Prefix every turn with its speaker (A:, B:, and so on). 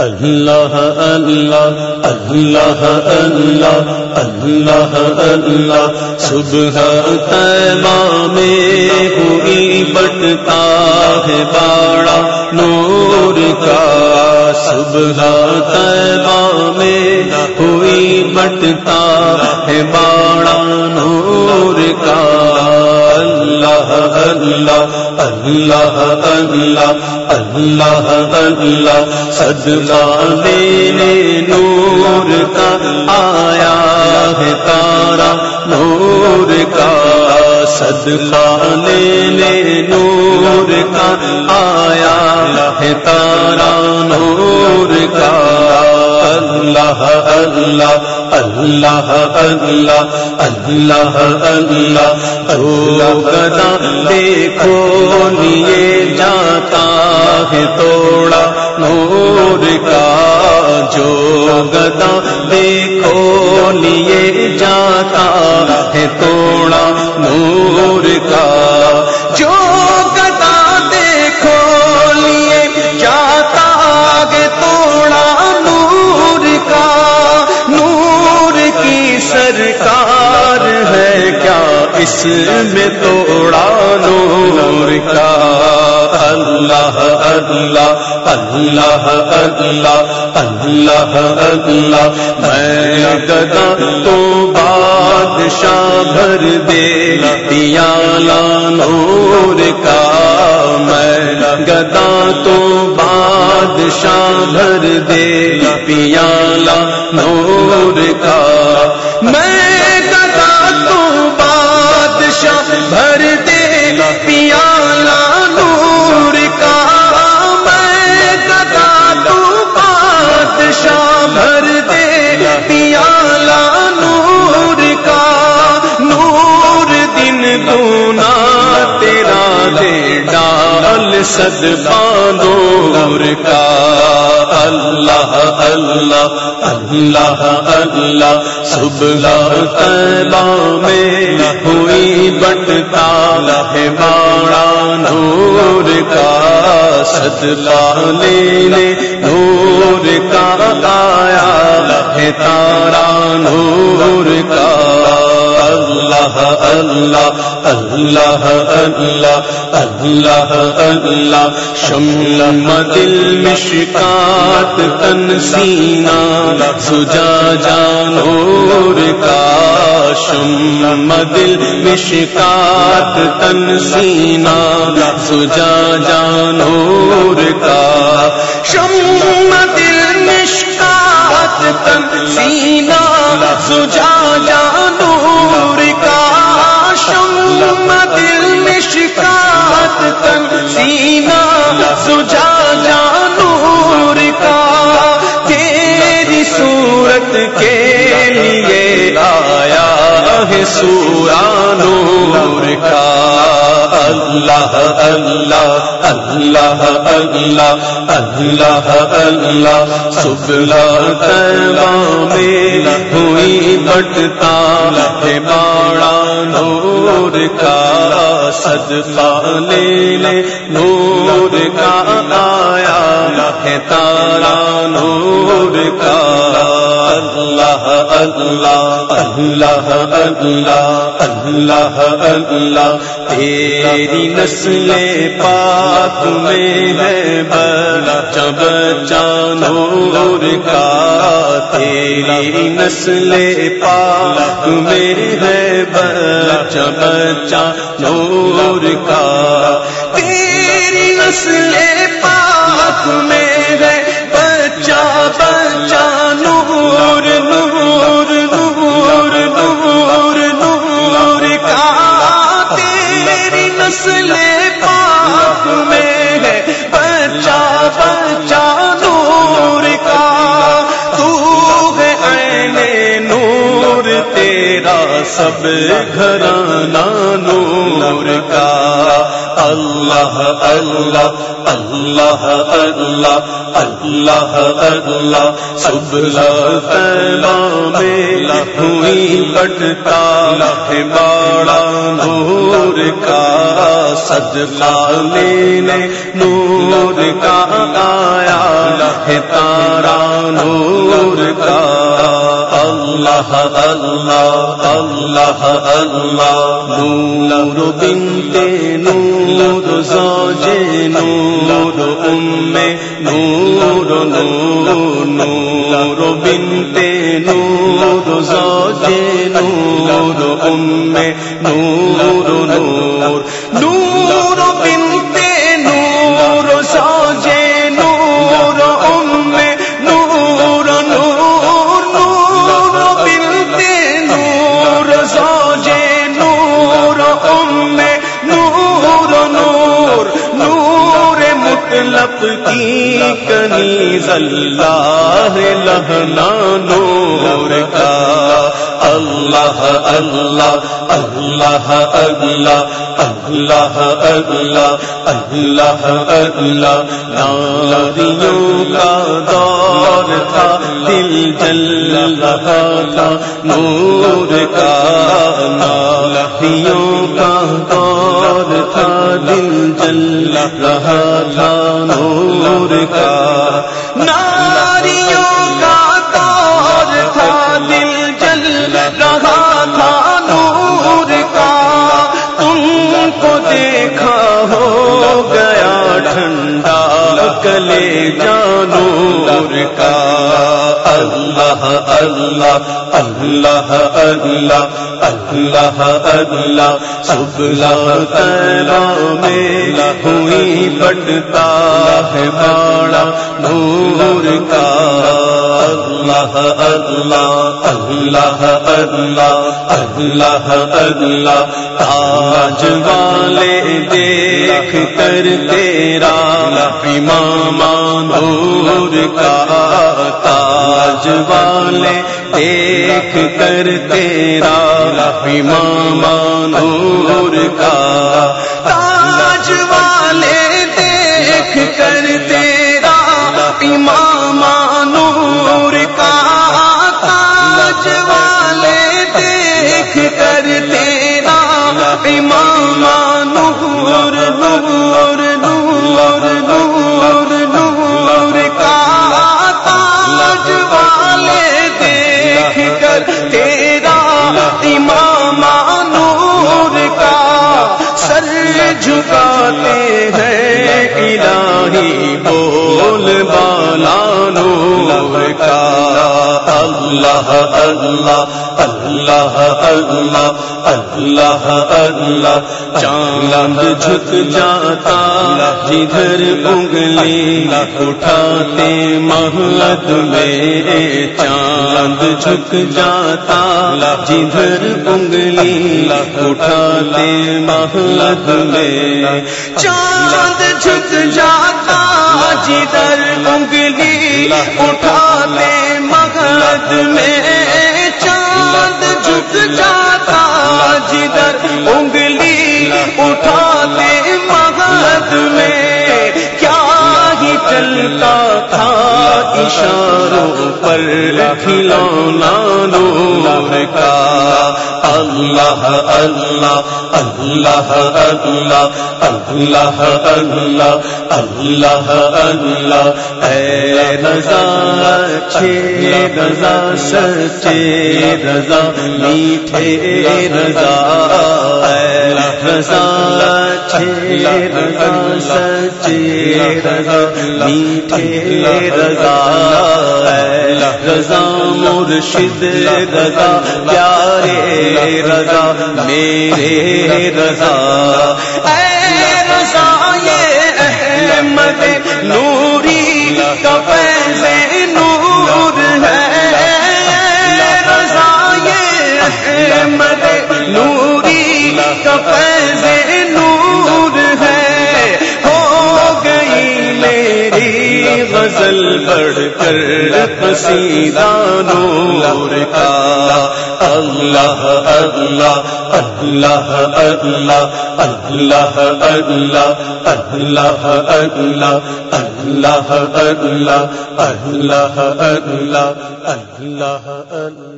A: اللہ اللہ اللہ اللہ اللہ اللہ. صبح تیبہ میں ہوئی بٹتا ہے باڑا نور کا. صبح تیبہ میں ہوئی بٹتا ہے باڑا نور کا. اللہ اللہ اللہ اللہ اللہ. صدقہ دینے نور کا آیا ہے تارا نور کا. صدقہ لینے نور کا آیا ہے تارا نور کا. اللہ اللہ اللہ اللہ اللہ اللہ گدا دیکھو لیے جاتا ہے توڑا نور کا جو گدا دیکھو لیے جاتا ہے توڑا نور اس میں توڑا نور کا۔ اللہ اللہ اللہ اللہ اللہ اللہ۔ میں گدا تو بادشاہ بھر دے پیالہ نور کا۔ میں گدا تو بادشاہ بھر دے پیالہ نور کا۔ میں سد نور کا۔ اللہ اللہ اللہ اللہ۔ صبح تیبہ میں ہوئی بٹتا ہے باڑا نور کا۔ صدقہ لینے نور کا، آیا ہے تارا نور کا۔ اللہ اللہ اللہ اللہ اللہ. اللہ شم دل مشکات تن سینا، سجا جانور کا. شم دل مشکات تن سینا، سجا جانور کا. شم دل مشکات تن سینا، سجا سورا نور کا اللہ اللہ اللہ اللہ اللہ اللہ۔ سبلا تیبہ میں ہوئی بٹتا۔ ہے باڑا نور کا صدقہ لے لے نور کا آیا۔ ہے تارا نور کا اللہ اللہ اللہ اللہ اللہ اللہ، تیری نسل پاک میں ہے بچہ بچہ نور کا، تیری نسل پاک میں ہے بچہ بچہ نور کا۔ تیری نسل پاک میں گھرانا نور کا۔ اللہ اللہ اللہ اللہ اللہ اللہ۔ اللہ صبح میں ہوئی بٹتا ہے باڑا نور کا۔ صدقہ لینے نور کا آیا ہے تارا نور اللہ اللہ اللہ اللہ، نور بنتے نور زوجے نور، ام نور نور نور بنتے نور زوجے نور، ام نور نور نور مطلب کی کنیز اللہ لہنا نور کا۔ اللہ اللہ اللہ اللہ اللہ اللہ اللہ اللہ۔ ناریوں کا دور تھا، دل جل رہا تھا، نور کا۔ ناریوں کا دور دل جل رہا تھا نور کا ناریوں کا دور تھا، دل جل رہا تھا نور کا۔ تم کو دیکھا ہو گیا ٹھنڈا کلے جانور کا۔ اللہ اللہ اللہ اللہ اللہ اللہ صبح تیرا میں ہوئی بٹتا ہے باڑا نور کا اللہ اللہ اللہ اللہ اللہ اللہ تاج والے دیکھ کر تیرا امام نور کا تاج والے دیکھ کر تیرا امام نور کا اللہ اللہ اللہ اللہ اللہ اللہ. چاند جھک جاتا جدھر انگلی اٹھاتے محلت میں چاند جھک جاتا جدھر انگلی اٹھاتے محلت میں۔ چاند جھک جاتا جدھر انگلی اٹھاتے رات میں چاند جھک جاتا جدھر انگلی اٹھاتے مغد میں۔ کیا ہی چلتا تھا اشاروں پر کھلونا نور کا۔ اللہ اللہ اللہ اللہ اللہ اللہ اللہ اللہ، اے رضا، اچھے رضا، سچے رضا، میٹھے رضا، اے رضا اچھے رضا سچے رضا میٹھے رضا رضا مرشد رضا پیارے رضا میرے رضا اے رضا یہ احمد کر قصیدہ نور کا اللہ اللہ اللہ اللہ اللہ اللہ اللہ اللہ اللہ اللہ اللہ اللہ اللہ